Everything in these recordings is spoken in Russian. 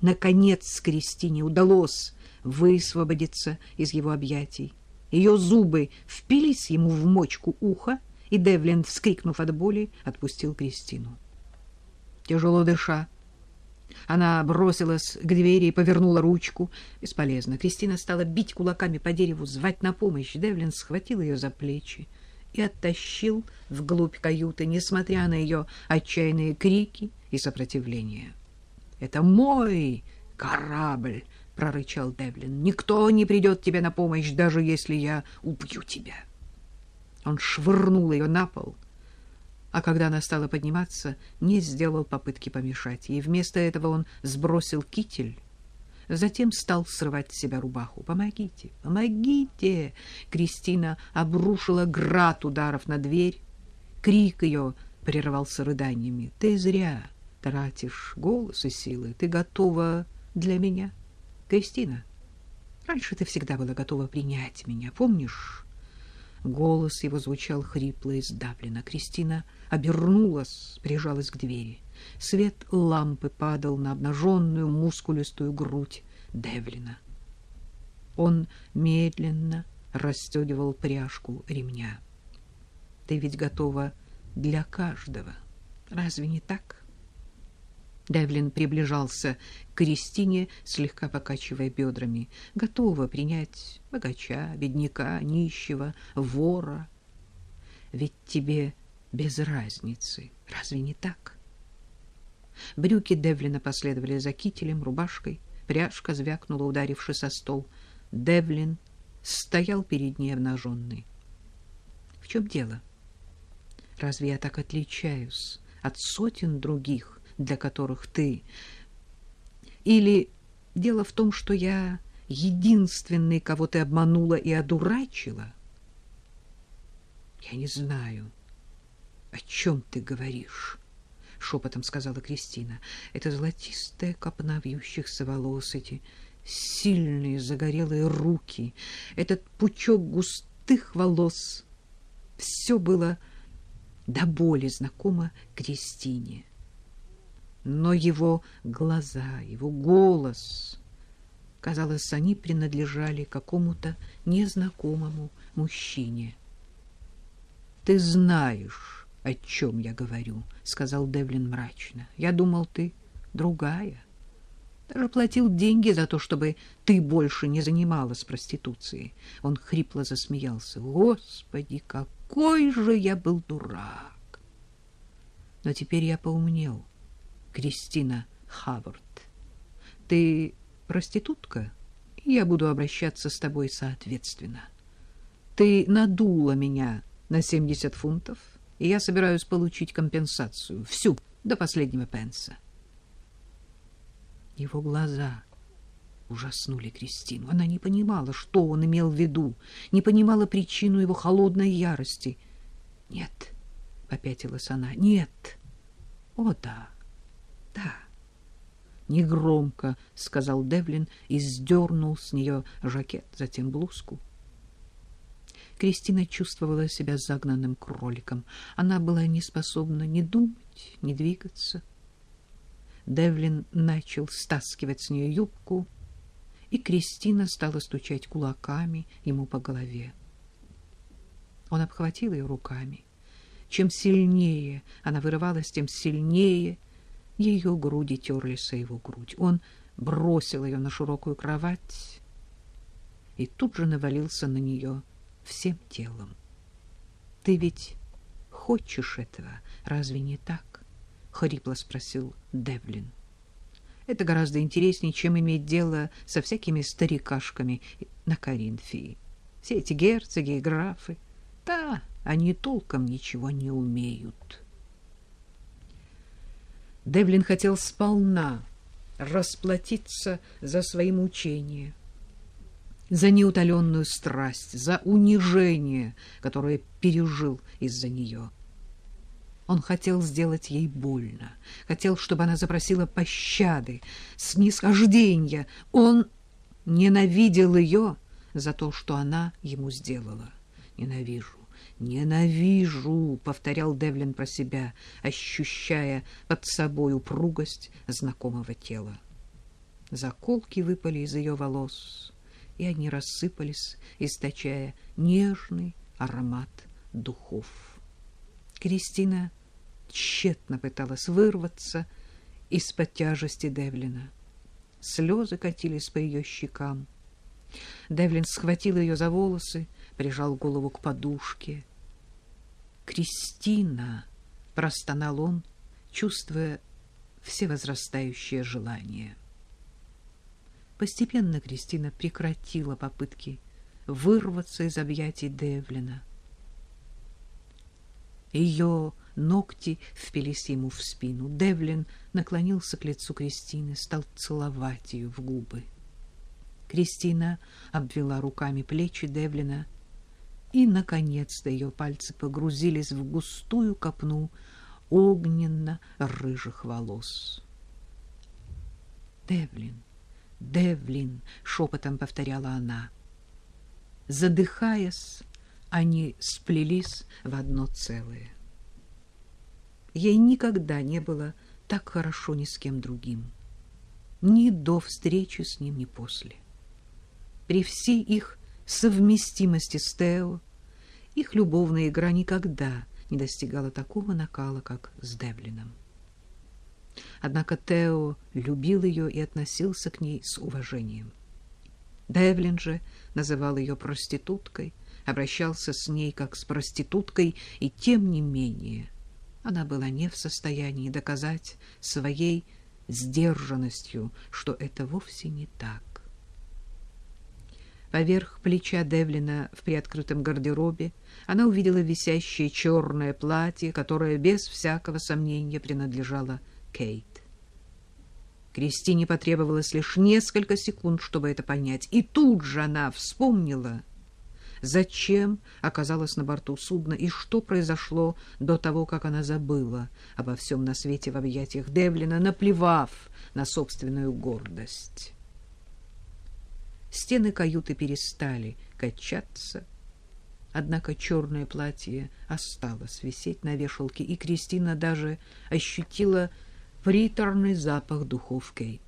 Наконец Кристине удалось высвободиться из его объятий. Ее зубы впились ему в мочку уха, и Девлин, вскрикнув от боли, отпустил Кристину. Тяжело дыша, она бросилась к двери и повернула ручку. Бесполезно. Кристина стала бить кулаками по дереву, звать на помощь. Девлин схватил ее за плечи и оттащил вглубь каюты, несмотря на ее отчаянные крики и сопротивление. «Это мой корабль!» — прорычал Девлин. «Никто не придет тебе на помощь, даже если я убью тебя!» Он швырнул ее на пол — а когда она стала подниматься, не сделал попытки помешать ей. Вместо этого он сбросил китель, затем стал срывать с себя рубаху. «Помогите! Помогите!» Кристина обрушила град ударов на дверь. Крик ее прервался рыданиями. «Ты зря тратишь голос и силы. Ты готова для меня, Кристина? Раньше ты всегда была готова принять меня, помнишь?» Голос его звучал хрипло и сдавленно. Кристина обернулась, прижалась к двери. Свет лампы падал на обнаженную мускулистую грудь Девлина. Он медленно расстегивал пряжку ремня. «Ты ведь готова для каждого. Разве не так?» Девлин приближался к Кристине, слегка покачивая бедрами, готова принять богача, бедняка, нищего, вора. Ведь тебе без разницы, разве не так? Брюки Девлина последовали за кителем, рубашкой, пряжка звякнула, ударившись о стол. Девлин стоял перед ней обнаженный. В чем дело? Разве я так отличаюсь от сотен других? Для которых ты... Или дело в том, что я единственный, кого ты обманула и одурачила? Я не знаю, о чем ты говоришь, — шепотом сказала Кристина. Это золотистая копна вьющихся волос, эти сильные загорелые руки, этот пучок густых волос. Все было до боли знакомо Кристине но его глаза, его голос, казалось, они принадлежали какому-то незнакомому мужчине. «Ты знаешь, о чем я говорю», — сказал Девлин мрачно. «Я думал, ты другая. Даже платил деньги за то, чтобы ты больше не занималась проституцией». Он хрипло засмеялся. «Господи, какой же я был дурак!» Но теперь я поумнел. Кристина Хавард. Ты проститутка, я буду обращаться с тобой соответственно. Ты надула меня на 70 фунтов, и я собираюсь получить компенсацию, всю, до последнего пенса. Его глаза ужаснули Кристину. Она не понимала, что он имел в виду, не понимала причину его холодной ярости. «Нет», — попятилась она, — «нет». «О, да». Да. Негромко сказал Девлин и сдернул с нее жакет, затем блузку. Кристина чувствовала себя загнанным кроликом. Она была не способна ни думать, ни двигаться. Девлин начал стаскивать с нее юбку, и Кристина стала стучать кулаками ему по голове. Он обхватил ее руками. Чем сильнее она вырывалась, тем сильнее — ее груди терлись о его грудь. Он бросил ее на широкую кровать и тут же навалился на нее всем телом. — Ты ведь хочешь этого, разве не так? — хрипло спросил Девлин. — Это гораздо интереснее, чем иметь дело со всякими старикашками на Коринфии. Все эти герцоги и графы, да, они толком ничего не умеют. — Девлин хотел сполна расплатиться за свои мучения, за неутоленную страсть, за унижение, которое пережил из-за нее. Он хотел сделать ей больно, хотел, чтобы она запросила пощады, снисхождения. Он ненавидел ее за то, что она ему сделала. Ненавижу. «Ненавижу», — повторял Девлин про себя, ощущая под собой упругость знакомого тела. Заколки выпали из ее волос, и они рассыпались, источая нежный аромат духов. Кристина тщетно пыталась вырваться из-под тяжести Девлина. Слезы катились по ее щекам. Девлин схватил ее за волосы, прижал голову к подушке. «Кристина!» — простонал он, чувствуя всевозрастающее желание. Постепенно Кристина прекратила попытки вырваться из объятий Девлина. Ее ногти впились ему в спину. Девлин наклонился к лицу Кристины, стал целовать ее в губы. Кристина обвела руками плечи Девлина, и, наконец-то, ее пальцы погрузились в густую копну огненно-рыжих волос. «Девлин, Девлин!» — шепотом повторяла она. Задыхаясь, они сплелись в одно целое. Ей никогда не было так хорошо ни с кем другим. Ни до встречи с ним, ни после. При всей их совместимости с Тео их любовная игра никогда не достигала такого накала, как с Девлином. Однако Тео любил ее и относился к ней с уважением. Девлин же называл ее проституткой, обращался с ней как с проституткой, и тем не менее она была не в состоянии доказать своей сдержанностью, что это вовсе не так. Поверх плеча Девлина в приоткрытом гардеробе она увидела висящее черное платье, которое без всякого сомнения принадлежало Кейт. Кристине потребовалось лишь несколько секунд, чтобы это понять, и тут же она вспомнила, зачем оказалась на борту судна и что произошло до того, как она забыла обо всем на свете в объятиях Девлина, наплевав на собственную гордость. Стены каюты перестали качаться, однако черное платье осталось висеть на вешалке, и Кристина даже ощутила приторный запах духов Кейт.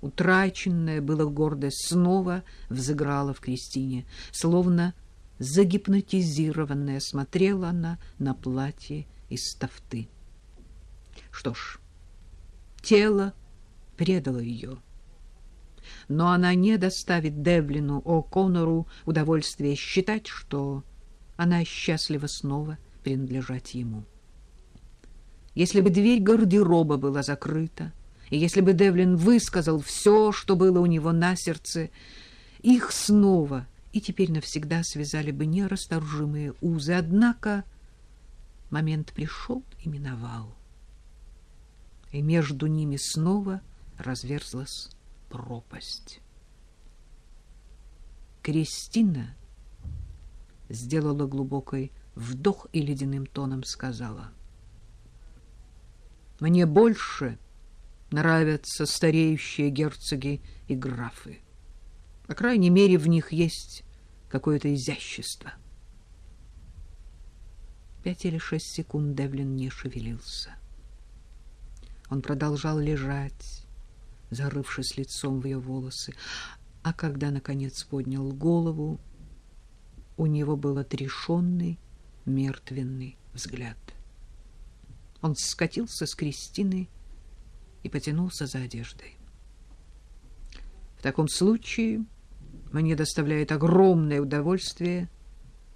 Утраченная была гордость снова взыграла в Кристине, словно загипнотизированная смотрела она на платье из тафты. Что ж, тело предало ее но она не доставит Девлину О'Коннору удовольствие считать, что она счастлива снова принадлежать ему. Если бы дверь гардероба была закрыта, и если бы Девлин высказал все, что было у него на сердце, их снова и теперь навсегда связали бы нерасторжимые узы. Однако момент пришел и миновал, и между ними снова разверзлась пропасть. Кристина сделала глубокий вдох и ледяным тоном сказала. «Мне больше нравятся стареющие герцоги и графы. По крайней мере, в них есть какое-то изящество». Пять или шесть секунд Девлин не шевелился. Он продолжал лежать, зарывшись лицом в ее волосы. А когда, наконец, поднял голову, у него был отрешенный, мертвенный взгляд. Он скатился с Кристины и потянулся за одеждой. В таком случае мне доставляет огромное удовольствие,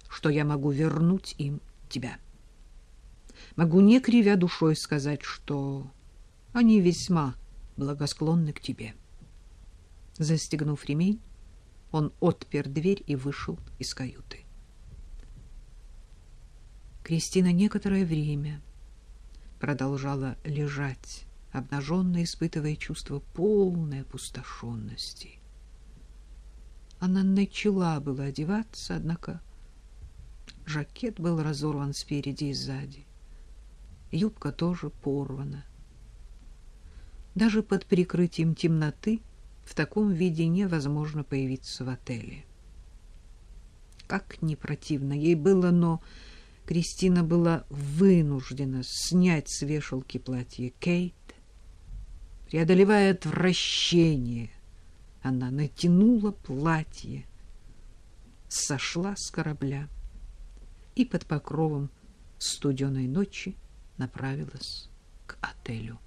что я могу вернуть им тебя. Могу, не кривя душой, сказать, что они весьма благосклонны к тебе. Застегнув ремень, он отпер дверь и вышел из каюты. Кристина некоторое время продолжала лежать, обнаженно испытывая чувство полной опустошенности. Она начала было одеваться, однако жакет был разорван спереди и сзади. Юбка тоже порвана. Даже под прикрытием темноты в таком виде невозможно появиться в отеле. Как не противно ей было, но Кристина была вынуждена снять с вешалки платье Кейт. Преодолевая отвращение, она натянула платье, сошла с корабля и под покровом студеной ночи направилась к отелю.